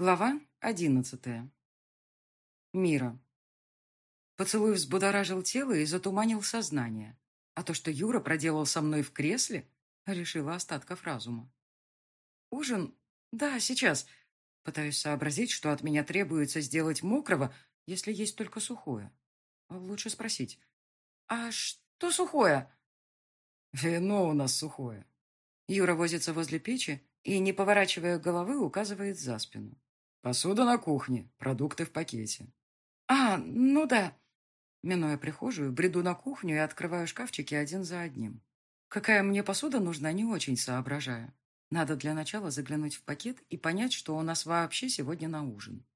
Глава одиннадцатая. Мира. Поцелуй взбудоражил тело и затуманил сознание. А то, что Юра проделал со мной в кресле, решила остатков разума. Ужин? Да, сейчас. Пытаюсь сообразить, что от меня требуется сделать мокрого, если есть только сухое. Лучше спросить. А что сухое? Вино у нас сухое. Юра возится возле печи и, не поворачивая головы, указывает за спину. Посуда на кухне, продукты в пакете. А, ну да. Минуя прихожую, бреду на кухню и открываю шкафчики один за одним. Какая мне посуда нужна, не очень соображаю. Надо для начала заглянуть в пакет и понять, что у нас вообще сегодня на ужин.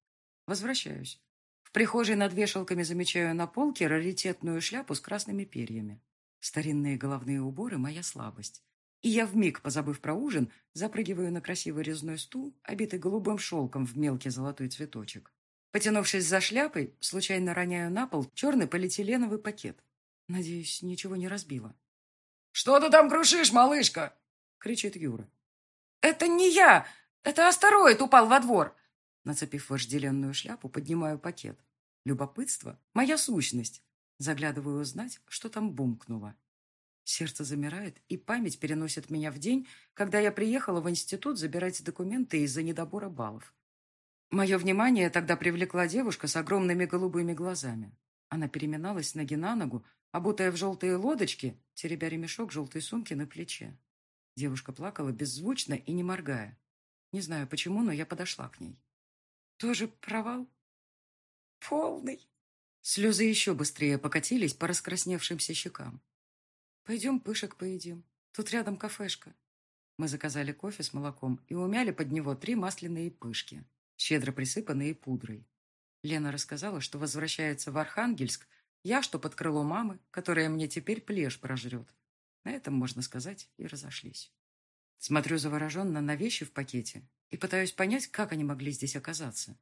Возвращаюсь. В прихожей над вешалками замечаю на полке раритетную шляпу с красными перьями. Старинные головные уборы – моя слабость. И я вмиг, позабыв про ужин, запрыгиваю на красивый резной стул, обитый голубым шелком в мелкий золотой цветочек. Потянувшись за шляпой, случайно роняю на пол черный полиэтиленовый пакет. Надеюсь, ничего не разбило. «Что ты там крушишь, малышка?» — кричит Юра. «Это не я! Это астероид упал во двор!» Нацепив вожделенную шляпу, поднимаю пакет. Любопытство — моя сущность. Заглядываю узнать, что там бумкнуло. Сердце замирает, и память переносит меня в день, когда я приехала в институт забирать документы из-за недобора баллов. Мое внимание тогда привлекла девушка с огромными голубыми глазами. Она переминалась ноги на ногу, обутая в желтые лодочки, теребя ремешок желтой сумки на плече. Девушка плакала беззвучно и не моргая. Не знаю почему, но я подошла к ней. «Тоже провал?» «Полный!» Слезы еще быстрее покатились по раскрасневшимся щекам. «Пойдем пышек поедим. Тут рядом кафешка». Мы заказали кофе с молоком и умяли под него три масляные пышки, щедро присыпанные пудрой. Лена рассказала, что возвращается в Архангельск, я, что под крыло мамы, которая мне теперь плешь прожрет. На этом, можно сказать, и разошлись. Смотрю завороженно на вещи в пакете и пытаюсь понять, как они могли здесь оказаться.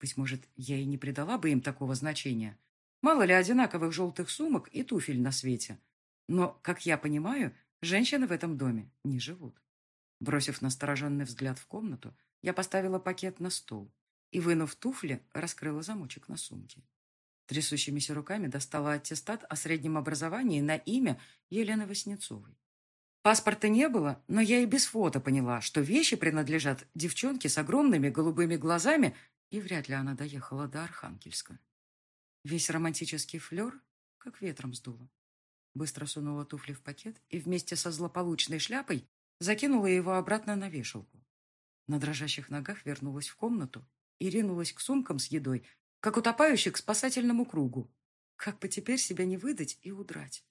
Быть может, я и не придала бы им такого значения. Мало ли одинаковых желтых сумок и туфель на свете – но, как я понимаю, женщины в этом доме не живут. Бросив настороженный взгляд в комнату, я поставила пакет на стол и, вынув туфли, раскрыла замочек на сумке. Трясущимися руками достала аттестат о среднем образовании на имя Елены Васнецовой. Паспорта не было, но я и без фото поняла, что вещи принадлежат девчонке с огромными голубыми глазами, и вряд ли она доехала до Архангельска. Весь романтический флер как ветром сдуло. Быстро сунула туфли в пакет и вместе со злополучной шляпой закинула его обратно на вешалку. На дрожащих ногах вернулась в комнату и ринулась к сумкам с едой, как утопающий к спасательному кругу. Как бы теперь себя не выдать и удрать?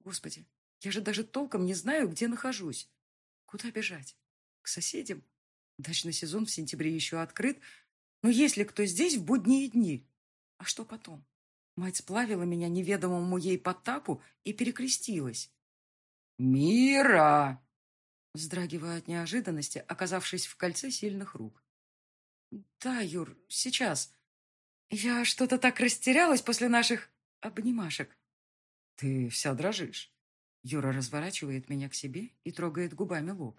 Господи, я же даже толком не знаю, где нахожусь. Куда бежать? К соседям? Дачный сезон в сентябре еще открыт, но есть ли кто здесь в будние дни? А что потом? Мать сплавила меня неведомому ей Потапу и перекрестилась. «Мира!» Вздрагивая от неожиданности, оказавшись в кольце сильных рук. «Да, Юр, сейчас. Я что-то так растерялась после наших обнимашек». «Ты вся дрожишь». Юра разворачивает меня к себе и трогает губами лоб.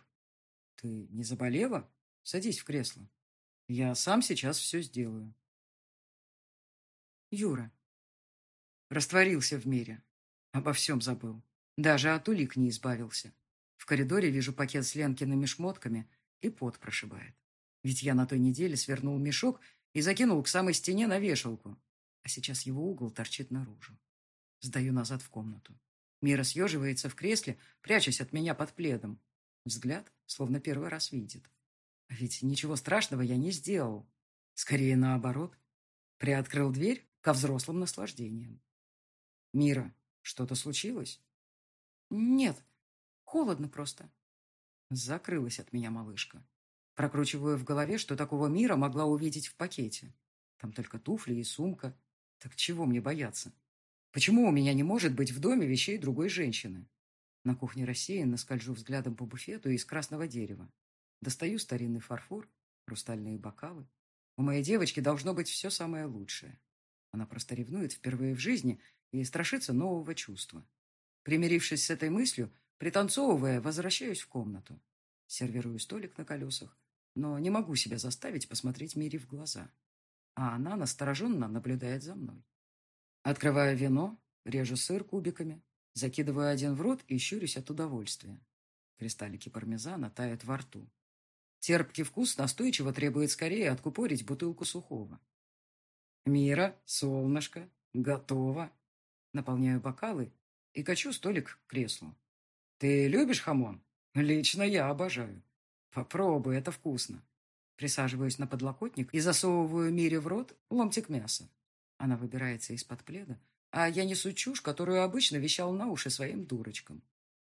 «Ты не заболела? Садись в кресло. Я сам сейчас все сделаю». Юра. Растворился в мире. Обо всем забыл. Даже от улик не избавился. В коридоре вижу пакет с Ленкиными шмотками, и пот прошибает. Ведь я на той неделе свернул мешок и закинул к самой стене на вешалку. А сейчас его угол торчит наружу. Сдаю назад в комнату. Мира съеживается в кресле, прячась от меня под пледом. Взгляд, словно первый раз видит. А ведь ничего страшного я не сделал. Скорее наоборот. Приоткрыл дверь ко взрослым наслаждениям. «Мира, что-то случилось?» «Нет, холодно просто». Закрылась от меня малышка. Прокручиваю в голове, что такого мира могла увидеть в пакете. Там только туфли и сумка. Так чего мне бояться? Почему у меня не может быть в доме вещей другой женщины? На кухне рассеянно скольжу взглядом по буфету из красного дерева. Достаю старинный фарфор, хрустальные бокалы. У моей девочки должно быть все самое лучшее. Она просто ревнует впервые в жизни и страшится нового чувства. Примирившись с этой мыслью, пританцовывая, возвращаюсь в комнату. Сервирую столик на колесах, но не могу себя заставить посмотреть Мире в глаза. А она настороженно наблюдает за мной. Открываю вино, режу сыр кубиками, закидываю один в рот и щурюсь от удовольствия. Кристаллики пармезана тают во рту. Терпкий вкус настойчиво требует скорее откупорить бутылку сухого. «Мира, солнышко, готово!» Наполняю бокалы и качу столик к креслу. «Ты любишь хамон? Лично я обожаю. Попробуй, это вкусно». Присаживаюсь на подлокотник и засовываю Мире в рот ломтик мяса. Она выбирается из-под пледа, а я несу чушь, которую обычно вещал на уши своим дурочкам.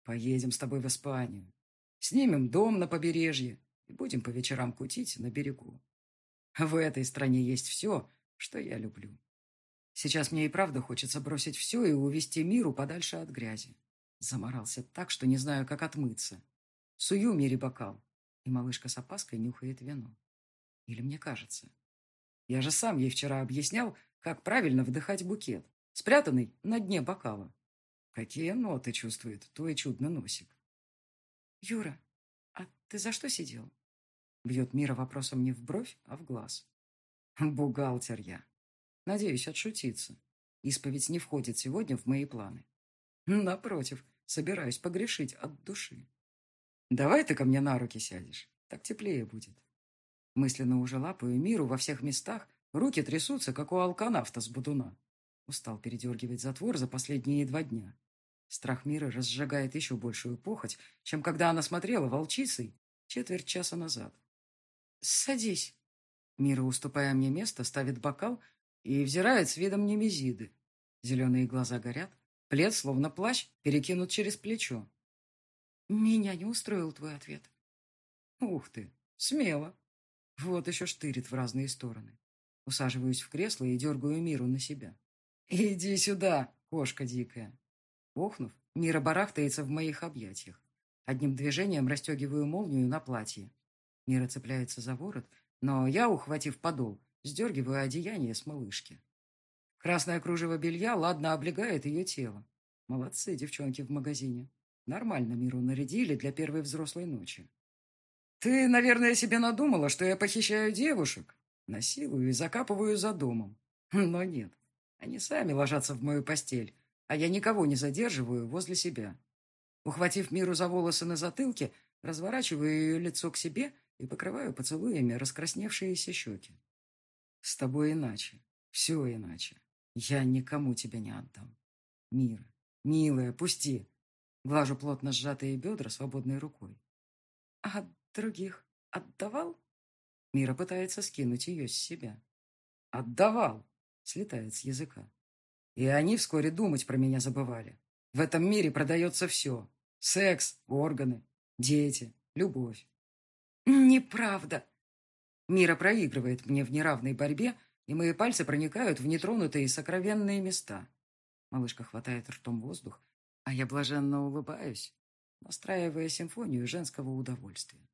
«Поедем с тобой в Испанию. Снимем дом на побережье и будем по вечерам кутить на берегу. В этой стране есть все, что я люблю. Сейчас мне и правда хочется бросить все и увести миру подальше от грязи. Заморался так, что не знаю, как отмыться. Сую Мире бокал, и малышка с опаской нюхает вино. Или мне кажется. Я же сам ей вчера объяснял, как правильно вдыхать букет, спрятанный на дне бокала. Какие ноты чувствует твой чудный носик. Юра, а ты за что сидел? Бьет Мира вопросом не в бровь, а в глаз. Бухгалтер я. Надеюсь отшутиться. Исповедь не входит сегодня в мои планы. Напротив, собираюсь погрешить от души. Давай ты ко мне на руки сядешь, так теплее будет. Мысленно уже лапаю миру во всех местах, руки трясутся, как у алканавта с будуна. Устал передергивать затвор за последние два дня. Страх мира разжигает еще большую похоть, чем когда она смотрела волчицей четверть часа назад. «Садись». Мира, уступая мне место, ставит бокал и взирает с видом немезиды. Зеленые глаза горят, плед, словно плащ, перекинут через плечо. Меня не устроил твой ответ. Ух ты, смело. Вот еще штырит в разные стороны. Усаживаюсь в кресло и дергаю Миру на себя. «Иди сюда, кошка дикая!» Охнув, Мира барахтается в моих объятиях. Одним движением расстегиваю молнию на платье. Мира цепляется за ворот, но я, ухватив подол, сдергиваю одеяние с малышки. Красное кружево белья ладно облегает ее тело. Молодцы девчонки в магазине. Нормально Миру нарядили для первой взрослой ночи. Ты, наверное, себе надумала, что я похищаю девушек, насилую и закапываю за домом. Но нет, они сами ложатся в мою постель, а я никого не задерживаю возле себя. Ухватив Миру за волосы на затылке, разворачиваю ее лицо к себе и покрываю поцелуями раскрасневшиеся щеки. С тобой иначе, все иначе. Я никому тебя не отдам. Мира, милая, пусти. Глажу плотно сжатые бедра свободной рукой. А других отдавал? Мира пытается скинуть ее с себя. Отдавал, слетает с языка. И они вскоре думать про меня забывали. В этом мире продается все. Секс, органы, дети, любовь. Неправда. Мира проигрывает мне в неравной борьбе, и мои пальцы проникают в нетронутые сокровенные места. Малышка хватает ртом воздух, а я блаженно улыбаюсь, настраивая симфонию женского удовольствия.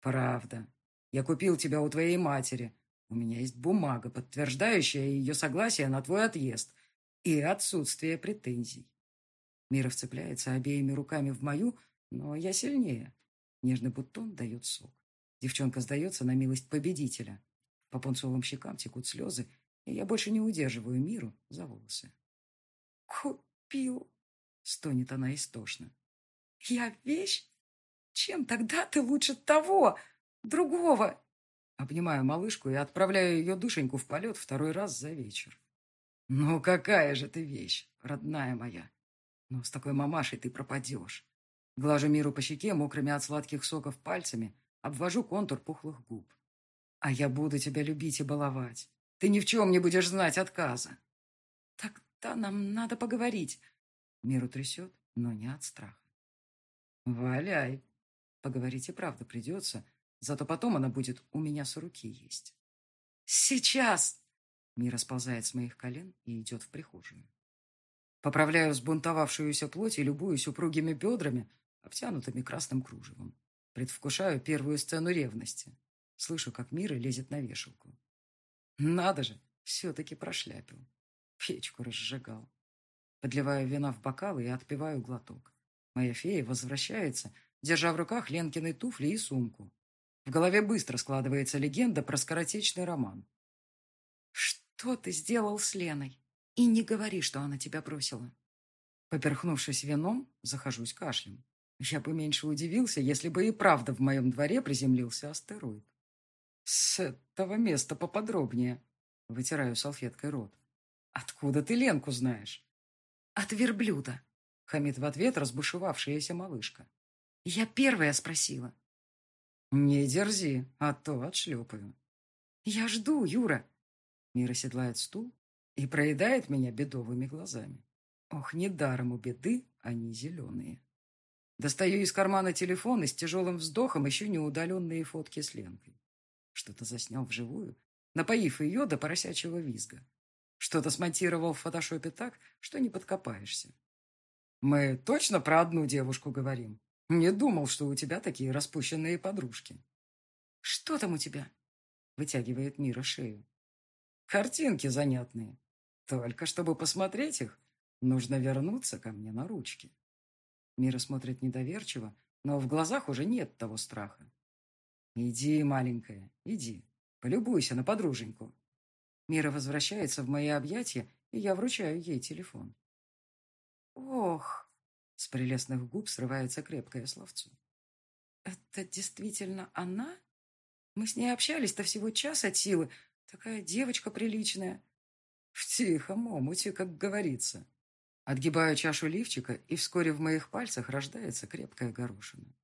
Правда. Я купил тебя у твоей матери. У меня есть бумага, подтверждающая ее согласие на твой отъезд и отсутствие претензий. Мира вцепляется обеими руками в мою, но я сильнее. Нежный бутон дает сок. Девчонка сдается на милость победителя. По пунцовым щекам текут слезы, и я больше не удерживаю миру за волосы. «Купил!» — стонет она истошно. «Я вещь? Чем тогда ты лучше того, другого?» Обнимаю малышку и отправляю ее душеньку в полет второй раз за вечер. «Ну какая же ты вещь, родная моя! Но с такой мамашей ты пропадешь!» Глажу миру по щеке мокрыми от сладких соков пальцами, обвожу контур пухлых губ. «А я буду тебя любить и баловать. Ты ни в чем не будешь знать отказа!» «Тогда нам надо поговорить!» Миру трясет, но не от страха. «Валяй!» Поговорить и правда придется, зато потом она будет у меня с руки есть. «Сейчас!» Мира сползает с моих колен и идет в прихожую. Поправляю сбунтовавшуюся плоть и любуюсь упругими бедрами, обтянутыми красным кружевом. Предвкушаю первую сцену ревности. Слышу, как Мира лезет на вешалку. Надо же, все-таки прошляпил. Печку разжигал. Подливаю вина в бокалы и отпиваю глоток. Моя фея возвращается, держа в руках Ленкины туфли и сумку. В голове быстро складывается легенда про скоротечный роман. «Что ты сделал с Леной? И не говори, что она тебя бросила». Поперхнувшись вином, захожусь кашлем. Я бы меньше удивился, если бы и правда в моем дворе приземлился астероид. С этого места поподробнее. Вытираю салфеткой рот. Откуда ты Ленку знаешь? От верблюда. Хамит в ответ разбушевавшаяся малышка. Я первая спросила. Не дерзи, а то отшлепаю. Я жду, Юра. Мира седлает стул и проедает меня бедовыми глазами. Ох, недаром у беды они зеленые. Достаю из кармана телефон и с тяжелым вздохом ищу неудаленные фотки с Ленкой. Что-то заснял вживую, напоив ее до поросячьего визга. Что-то смонтировал в фотошопе так, что не подкопаешься. Мы точно про одну девушку говорим? Не думал, что у тебя такие распущенные подружки. Что там у тебя? Вытягивает Мира шею. Картинки занятные. Только чтобы посмотреть их, нужно вернуться ко мне на ручки. Мира смотрит недоверчиво, но в глазах уже нет того страха. «Иди, маленькая, иди. Полюбуйся на подруженьку». Мира возвращается в мои объятия, и я вручаю ей телефон. «Ох!» — с прелестных губ срывается крепкое словцо. «Это действительно она? Мы с ней общались-то всего час от силы. Такая девочка приличная». «В тихом омуте, как говорится», Отгибаю чашу лифчика, и вскоре в моих пальцах рождается крепкая горошина.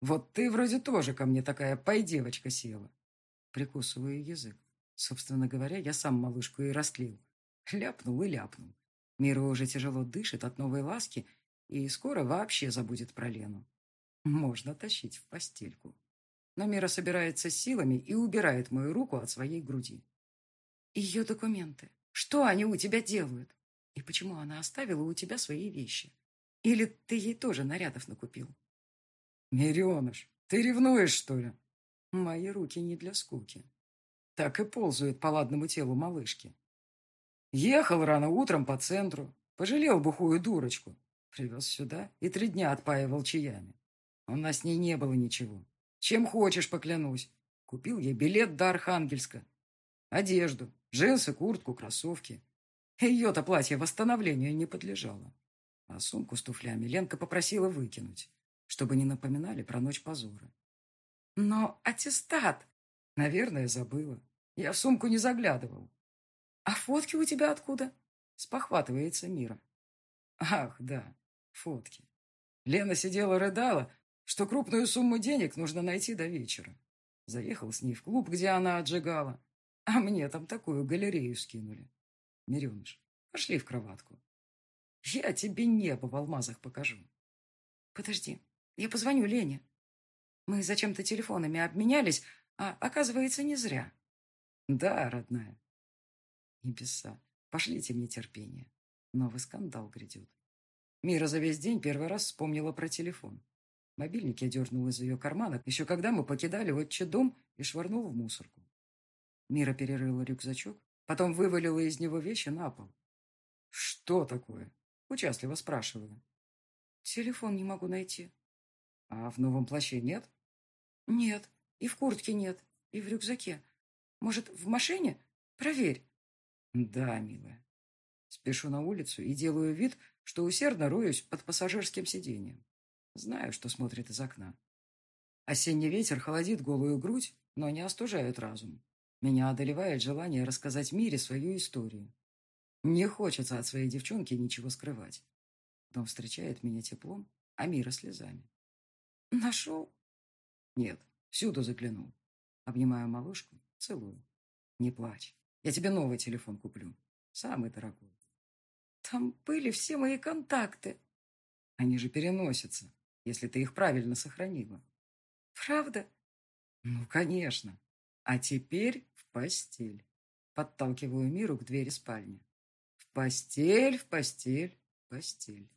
«Вот ты вроде тоже ко мне такая пой-девочка села». Прикусываю язык. Собственно говоря, я сам малышку и растлил. Ляпнул и ляпнул. Мира уже тяжело дышит от новой ласки и скоро вообще забудет про Лену. Можно тащить в постельку. Но Мира собирается силами и убирает мою руку от своей груди. «Ее документы. Что они у тебя делают?» И почему она оставила у тебя свои вещи? Или ты ей тоже нарядов накупил? Миреныш, ты ревнуешь, что ли? Мои руки не для скуки. Так и ползают по ладному телу малышки. Ехал рано утром по центру, пожалел бухую дурочку. Привез сюда и три дня отпаивал чаями. У нас с ней не было ничего. Чем хочешь, поклянусь. Купил ей билет до Архангельска. Одежду, джинсы, куртку, кроссовки. Ее-то платье восстановлению не подлежало. А сумку с туфлями Ленка попросила выкинуть, чтобы не напоминали про ночь позора. Но аттестат... Наверное, забыла. Я в сумку не заглядывал. А фотки у тебя откуда? Спохватывается Мира. Ах, да, фотки. Лена сидела рыдала, что крупную сумму денег нужно найти до вечера. Заехал с ней в клуб, где она отжигала, а мне там такую галерею скинули. Миреныш, пошли в кроватку. Я тебе небо в алмазах покажу. Подожди, я позвоню Лене. Мы зачем-то телефонами обменялись, а оказывается не зря. Да, родная. Небеса, пошлите мне терпение. Новый скандал грядет. Мира за весь день первый раз вспомнила про телефон. Мобильник я дернул из ее кармана, еще когда мы покидали отчий дом и швырнул в мусорку. Мира перерыла рюкзачок, Потом вывалила из него вещи на пол. «Что такое?» – участливо спрашиваю. «Телефон не могу найти». «А в новом плаще нет?» «Нет, и в куртке нет, и в рюкзаке. Может, в машине? Проверь». «Да, милая». Спешу на улицу и делаю вид, что усердно роюсь под пассажирским сиденьем. Знаю, что смотрит из окна. Осенний ветер холодит голую грудь, но не остужает разум. Меня одолевает желание рассказать Мире свою историю. Не хочется от своей девчонки ничего скрывать. Дом встречает меня теплом, а Мира слезами. Нашел? Нет, всюду заглянул. Обнимаю малышку, целую. Не плачь. Я тебе новый телефон куплю. Самый дорогой. Там были все мои контакты. Они же переносятся, если ты их правильно сохранила. Правда? Ну, конечно. А теперь в постель. Подталкиваю Миру к двери спальни. В постель, в постель, в постель.